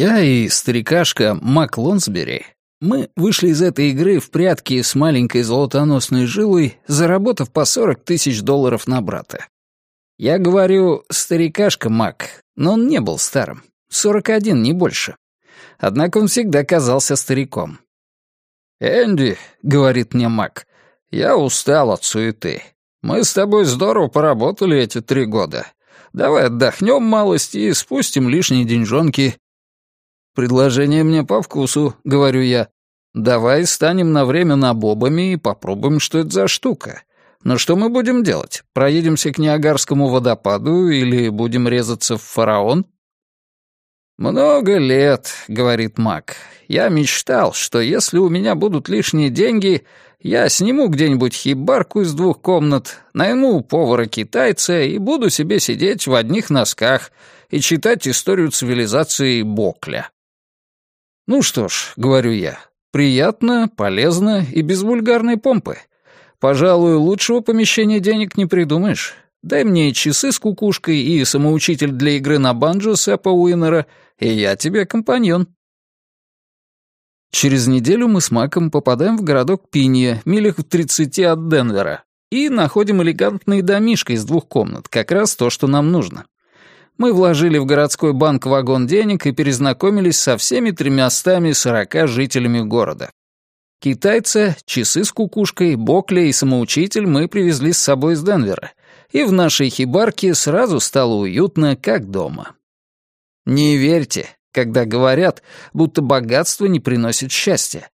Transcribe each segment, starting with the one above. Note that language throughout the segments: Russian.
Я и старикашка Мак Лонсбери, мы вышли из этой игры в прятки с маленькой золотоносной жилой, заработав по 40 тысяч долларов на брата. Я говорю «старикашка Мак», но он не был старым. 41, не больше. Однако он всегда казался стариком. «Энди», — говорит мне Мак, — «я устал от суеты. Мы с тобой здорово поработали эти три года. Давай отдохнем малость и спустим лишние деньжонки». «Предложение мне по вкусу», — говорю я. «Давай станем на время набобами и попробуем, что это за штука. Но что мы будем делать? Проедемся к Ниагарскому водопаду или будем резаться в фараон?» «Много лет», — говорит Мак. «Я мечтал, что если у меня будут лишние деньги, я сниму где-нибудь хибарку из двух комнат, найму повара-китайца и буду себе сидеть в одних носках и читать историю цивилизации Бокля». «Ну что ж», — говорю я, — «приятно, полезно и без вульгарной помпы. Пожалуй, лучшего помещения денег не придумаешь. Дай мне часы с кукушкой и самоучитель для игры на банджо Сэпа Уиннера, и я тебе компаньон». Через неделю мы с Маком попадаем в городок Пинья, милях в 30 от Денвера, и находим элегантный домишко из двух комнат, как раз то, что нам нужно. Мы вложили в городской банк вагон денег и перезнакомились со всеми тремястами сорока жителями города. Китайца, часы с кукушкой, Бокля и самоучитель мы привезли с собой из Денвера, и в нашей хибарке сразу стало уютно, как дома. Не верьте, когда говорят, будто богатство не приносит счастья.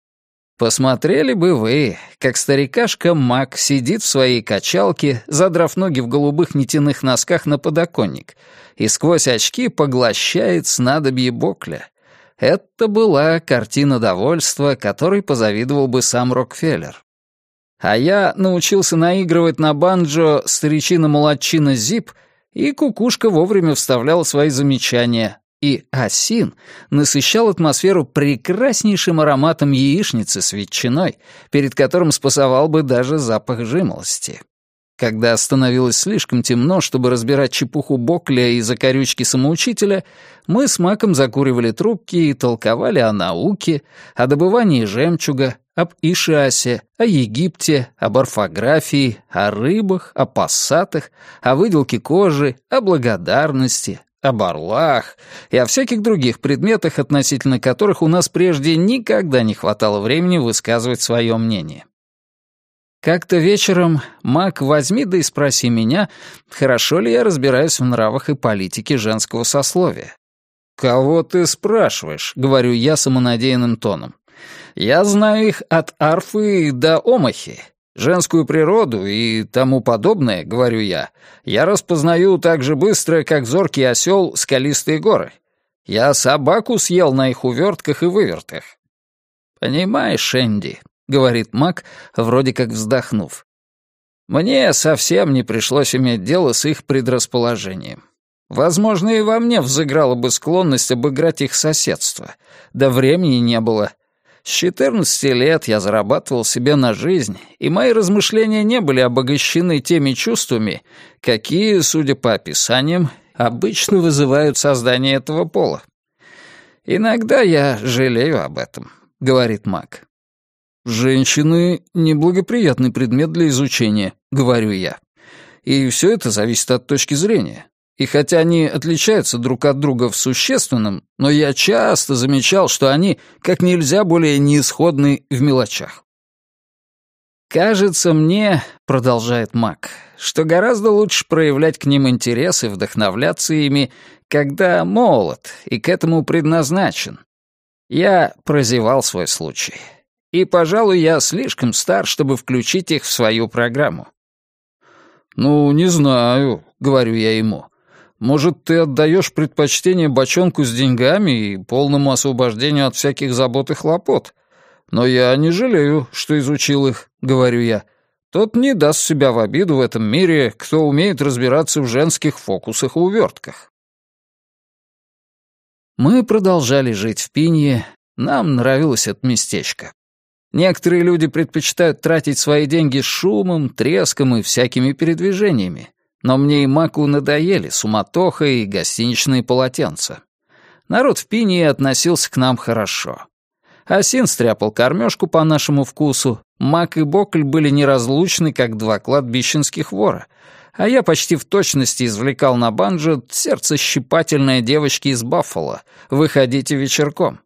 Посмотрели бы вы, как старикашка Мак сидит в своей качалке, задрав ноги в голубых нитяных носках на подоконник, и сквозь очки поглощает снадобье Бокля. Это была картина довольства, которой позавидовал бы сам Рокфеллер. А я научился наигрывать на банджо старичина-молодчина Зип, и кукушка вовремя вставляла свои замечания, и осин насыщал атмосферу прекраснейшим ароматом яичницы с ветчиной, перед которым спасовал бы даже запах жимолости. Когда становилось слишком темно, чтобы разбирать чепуху Бокля и закорючки самоучителя, мы с Маком закуривали трубки и толковали о науке, о добывании жемчуга, об Ишиасе, о Египте, об орфографии, о рыбах, о пассатах, о выделке кожи, о благодарности, об орлах и о всяких других предметах, относительно которых у нас прежде никогда не хватало времени высказывать свое мнение. Как-то вечером, Мак, возьми да и спроси меня, хорошо ли я разбираюсь в нравах и политике женского сословия. «Кого ты спрашиваешь?» — говорю я самонадеянным тоном. «Я знаю их от арфы до омахи. Женскую природу и тому подобное, — говорю я, — я распознаю так же быстро, как зоркий осел скалистые горы. Я собаку съел на их увертках и вывертах. Понимаешь, Энди, — говорит Мак, вроде как вздохнув. Мне совсем не пришлось иметь дело с их предрасположением. Возможно, и во мне взыграла бы склонность обыграть их соседство. Да времени не было — с 14 лет я зарабатывал себе на жизнь, и мои размышления не были обогащены теми чувствами, какие, судя по описаниям, обычно вызывают создание этого пола. «Иногда я жалею об этом», — говорит Мак. «Женщины — неблагоприятный предмет для изучения», — говорю я. «И все это зависит от точки зрения. И хотя они отличаются друг от друга в существенном, но я часто замечал, что они как нельзя более неисходны в мелочах. «Кажется мне, — продолжает Мак, — что гораздо лучше проявлять к ним интерес и вдохновляться ими, когда молод и к этому предназначен. Я прозевал свой случай. И, пожалуй, я слишком стар, чтобы включить их в свою программу. «Ну, не знаю», — говорю я ему. Может, ты отдаешь предпочтение бочонку с деньгами и полному освобождению от всяких забот и хлопот? Но я не жалею, что изучил их, говорю я. Тот не даст себя в обиду в этом мире, кто умеет разбираться в женских фокусах и увертках. Мы продолжали жить в Пинье, нам нравилось это местечко. Некоторые люди предпочитают тратить свои деньги шумом, треском и всякими передвижениями. Но мне и Маку надоели суматоха и гостиничные полотенца. Народ в Пинии относился к нам хорошо. Асин стряпал кормежку по нашему вкусу, Мак и Бокль были неразлучны, как два кладбищенских вора, а я почти в точности извлекал на банджо сердце щипательной девочки из Баффало «Выходите вечерком».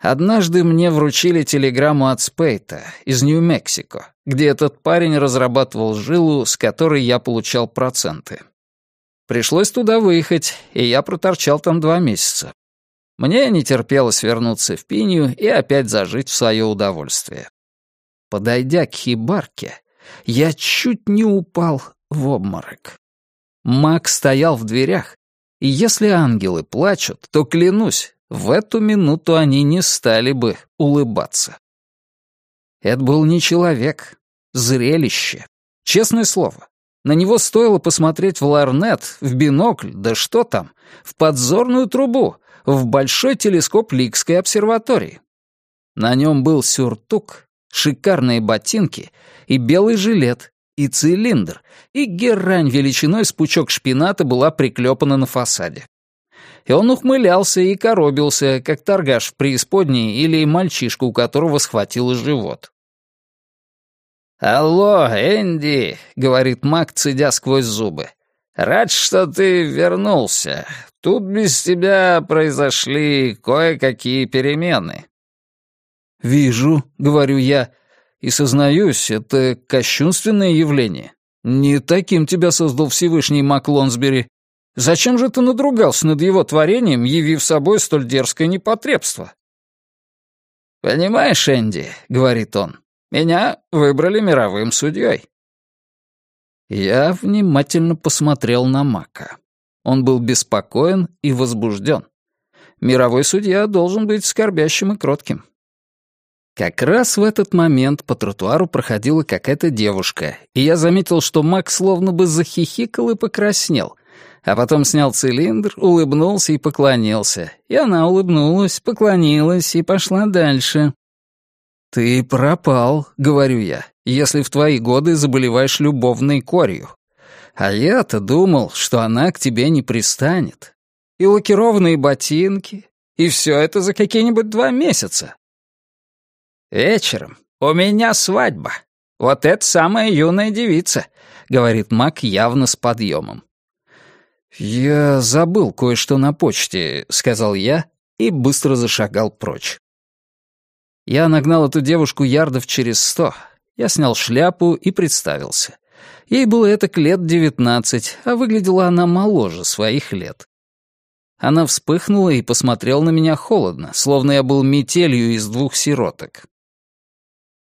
Однажды мне вручили телеграмму от Спейта из Нью-Мексико, где этот парень разрабатывал жилу, с которой я получал проценты. Пришлось туда выехать, и я проторчал там два месяца. Мне не терпелось вернуться в Пинью и опять зажить в свое удовольствие. Подойдя к хибарке, я чуть не упал в обморок. Мак стоял в дверях, и если ангелы плачут, то, клянусь, в эту минуту они не стали бы улыбаться. Это был не человек, зрелище. Честное слово, на него стоило посмотреть в ларнет, в бинокль, да что там, в подзорную трубу, в большой телескоп Ликской обсерватории. На нем был сюртук, шикарные ботинки и белый жилет, и цилиндр, и герань величиной с пучок шпината была приклепана на фасаде. И он ухмылялся и коробился, как торгаш в преисподней или мальчишка, у которого схватило живот. «Алло, Энди», — говорит Мак, цедя сквозь зубы. «Рад, что ты вернулся. Тут без тебя произошли кое-какие перемены». «Вижу», — говорю я, и сознаюсь, это кощунственное явление. Не таким тебя создал Всевышний Мак Лонсбери. Зачем же ты надругался над его творением, явив собой столь дерзкое непотребство? «Понимаешь, Энди», — говорит он, — «меня выбрали мировым судьей». Я внимательно посмотрел на Мака. Он был беспокоен и возбужден. Мировой судья должен быть скорбящим и кротким. Как раз в этот момент по тротуару проходила какая-то девушка, и я заметил, что Мак словно бы захихикал и покраснел, а потом снял цилиндр, улыбнулся и поклонился. И она улыбнулась, поклонилась и пошла дальше. «Ты пропал», — говорю я, «если в твои годы заболеваешь любовной корью. А я-то думал, что она к тебе не пристанет. И лакированные ботинки, и все это за какие-нибудь два месяца. «Вечером у меня свадьба. Вот это самая юная девица», — говорит Мак явно с подъемом. «Я забыл кое-что на почте», — сказал я и быстро зашагал прочь. Я нагнал эту девушку ярдов через сто. Я снял шляпу и представился. Ей было это лет девятнадцать, а выглядела она моложе своих лет. Она вспыхнула и посмотрела на меня холодно, словно я был метелью из двух сироток.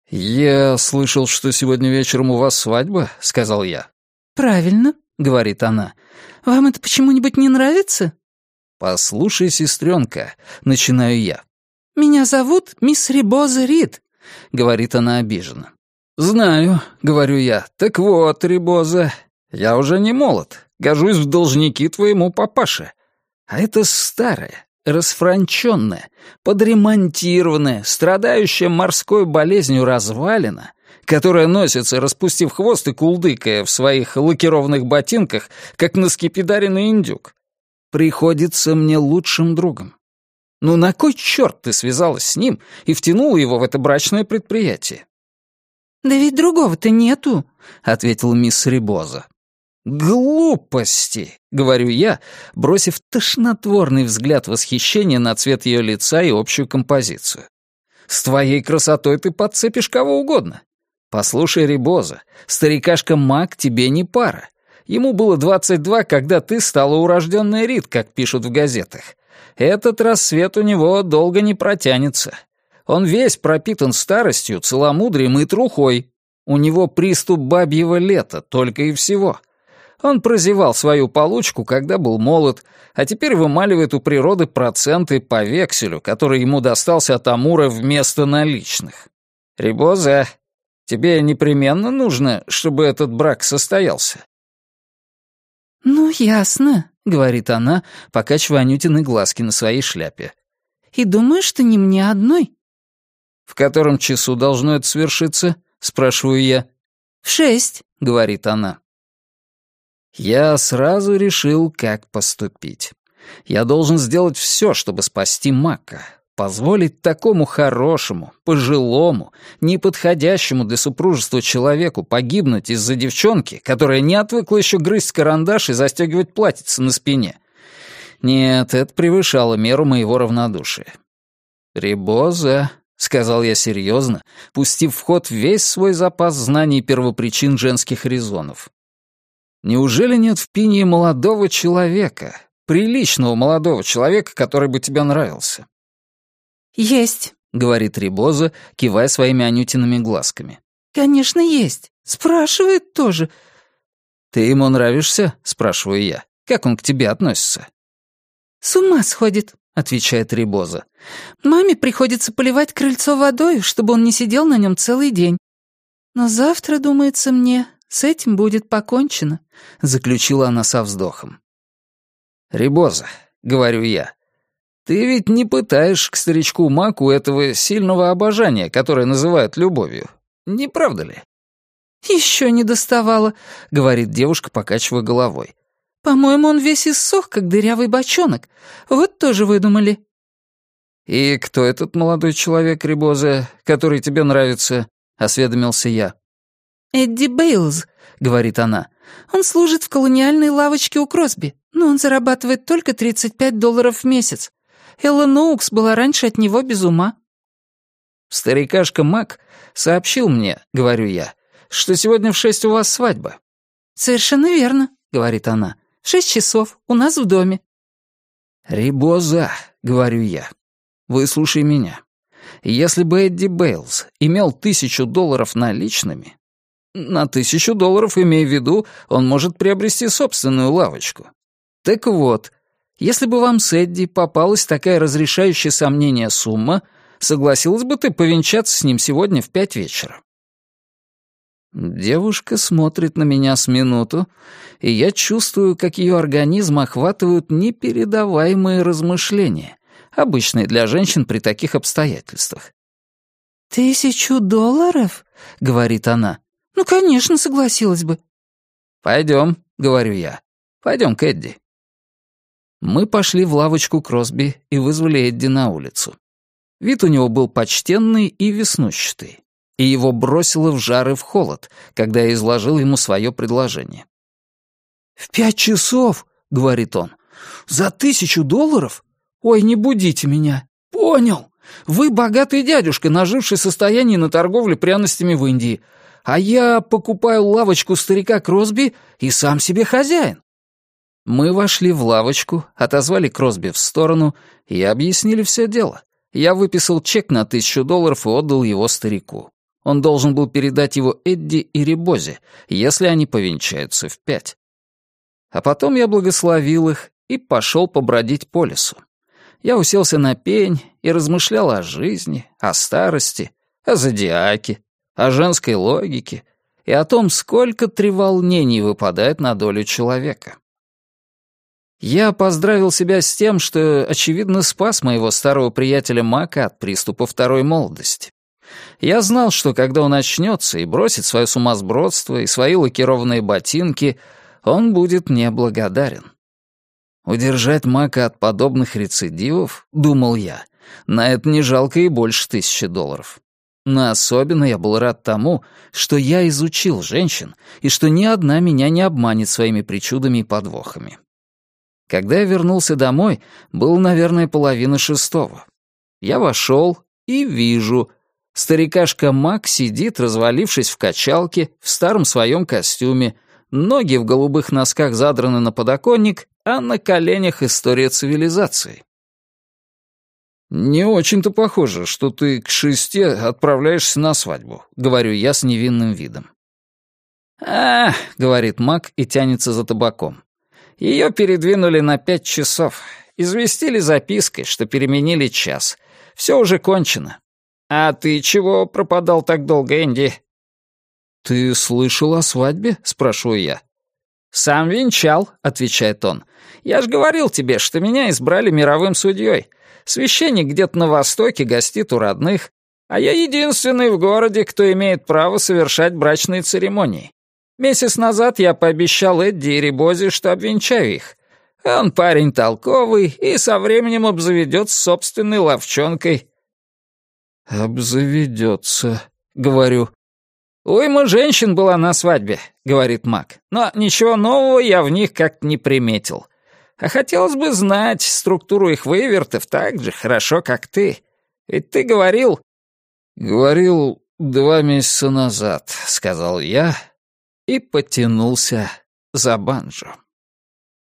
«Я слышал, что сегодня вечером у вас свадьба», — сказал я. «Правильно», — говорит она. «Вам это почему-нибудь не нравится?» «Послушай, сестренка», — начинаю я. «Меня зовут мисс Рибоза Рид», — говорит она обиженно. «Знаю», — говорю я. «Так вот, Рибоза, я уже не молод, гожусь в должники твоему папаше. А это старая, расфранченная, подремонтированная, страдающая морской болезнью развалина, которая носится, распустив хвост и кулдыкая в своих лакированных ботинках, как на скипидаренный индюк, приходится мне лучшим другом. Ну на кой черт ты связалась с ним и втянула его в это брачное предприятие? «Да ведь другого-то нету», — ответила мисс Рибоза. «Глупости!» — говорю я, бросив тошнотворный взгляд восхищения на цвет ее лица и общую композицию. «С твоей красотой ты подцепишь кого угодно. Послушай, Рибоза, старикашка Мак тебе не пара. Ему было двадцать два, когда ты стала урожденная Рид, как пишут в газетах. Этот рассвет у него долго не протянется. Он весь пропитан старостью, целомудрием и трухой. У него приступ бабьего лета, только и всего. Он прозевал свою получку, когда был молод, а теперь вымаливает у природы проценты по векселю, который ему достался от Амура вместо наличных. Рибоза, тебе непременно нужно, чтобы этот брак состоялся?» «Ну, ясно», — говорит она, покачивая Анютины глазки на своей шляпе. «И думаю, что не мне одной». «В котором часу должно это свершиться?» — спрашиваю я. «В шесть», — говорит она. Я сразу решил, как поступить. Я должен сделать все, чтобы спасти Мака. Позволить такому хорошему, пожилому, неподходящему для супружества человеку погибнуть из-за девчонки, которая не отвыкла еще грызть карандаш и застегивать платьице на спине. Нет, это превышало меру моего равнодушия. «Рибоза», — сказал я серьезно, пустив в ход весь свой запас знаний первопричин женских резонов. «Неужели нет в Пинии молодого человека, приличного молодого человека, который бы тебе нравился?» «Есть», — говорит Рибоза, кивая своими анютиными глазками. «Конечно, есть. Спрашивает тоже». «Ты ему нравишься?» — спрашиваю я. «Как он к тебе относится?» «С ума сходит», — отвечает Рибоза. «Маме приходится поливать крыльцо водой, чтобы он не сидел на нем целый день. Но завтра, думается мне, с этим будет покончено», — заключила она со вздохом. «Рибоза», — говорю я, ты ведь не пытаешь к старичку Маку этого сильного обожания, которое называют любовью. Не правда ли? «Еще не доставала», — говорит девушка, покачивая головой. «По-моему, он весь иссох, как дырявый бочонок. Вот тоже выдумали». «И кто этот молодой человек, Рибоза, который тебе нравится?» — осведомился я. «Эдди Бейлз», — говорит она. «Он служит в колониальной лавочке у Кросби, но он зарабатывает только 35 долларов в месяц. Элла Ноукс была раньше от него без ума». «Старикашка Мак сообщил мне, — говорю я, — что сегодня в шесть у вас свадьба». «Совершенно верно», — говорит она. «Шесть часов, у нас в доме». «Рибоза», — говорю я, — «выслушай меня. Если бы Эдди Бейлз имел тысячу долларов наличными, на тысячу долларов, имея в виду, он может приобрести собственную лавочку. Так вот, если бы вам с Эдди попалась такая разрешающая сомнения сумма, согласилась бы ты повенчаться с ним сегодня в пять вечера?» Девушка смотрит на меня с минуту, и я чувствую, как ее организм охватывают непередаваемые размышления, обычные для женщин при таких обстоятельствах. «Тысячу долларов?» — говорит она. «Ну, конечно, согласилась бы». «Пойдем», — говорю я. «Пойдем к Эдди». Мы пошли в лавочку Кросби и вызвали Эдди на улицу. Вид у него был почтенный и веснущатый, и его бросило в жар и в холод, когда я изложил ему свое предложение. «В пять часов», — говорит он, — «за тысячу долларов? Ой, не будите меня. Понял. Вы богатый дядюшка, наживший состояние на торговле пряностями в Индии, а я покупаю лавочку старика Кросби и сам себе хозяин. Мы вошли в лавочку, отозвали Кросби в сторону и объяснили все дело. Я выписал чек на тысячу долларов и отдал его старику. Он должен был передать его Эдди и Рибозе, если они повенчаются в пять. А потом я благословил их и пошел побродить по лесу. Я уселся на пень и размышлял о жизни, о старости, о зодиаке, о женской логике и о том, сколько треволнений выпадает на долю человека. Я поздравил себя с тем, что, очевидно, спас моего старого приятеля Мака от приступа второй молодости. Я знал, что когда он очнется и бросит свое сумасбродство и свои лакированные ботинки, он будет неблагодарен. Удержать Мака от подобных рецидивов, думал я, на это не жалко и больше тысячи долларов. Но особенно я был рад тому, что я изучил женщин и что ни одна меня не обманет своими причудами и подвохами. Когда я вернулся домой, было, наверное, половина шестого. Я вошел и вижу. Старикашка Мак сидит, развалившись в качалке, в старом своем костюме, ноги в голубых носках задраны на подоконник, а на коленях история цивилизации. «Не очень-то похоже, что ты к шести отправляешься на свадьбу», — говорю я с невинным видом. «А, — говорит Мак и тянется за табаком. Ее передвинули на пять часов. Известили запиской, что переменили час. Все уже кончено. А ты чего пропадал так долго, Энди? «Ты слышал о свадьбе?» — спрашиваю я. «Сам венчал», — отвечает он. «Я ж говорил тебе, что меня избрали мировым судьей. Священник где-то на Востоке гостит у родных, а я единственный в городе, кто имеет право совершать брачные церемонии. Месяц назад я пообещал Эдди и Рибозе, что обвенчаю их. Он парень толковый и со временем обзаведется собственной ловчонкой». «Обзаведется», — говорю. «Уйма женщин была на свадьбе», — говорит Мак. «Но ничего нового я в них как-то не приметил. А хотелось бы знать структуру их вывертов так же хорошо, как ты. Ведь ты говорил...» «Говорил два месяца назад», — сказал я и потянулся за банджо.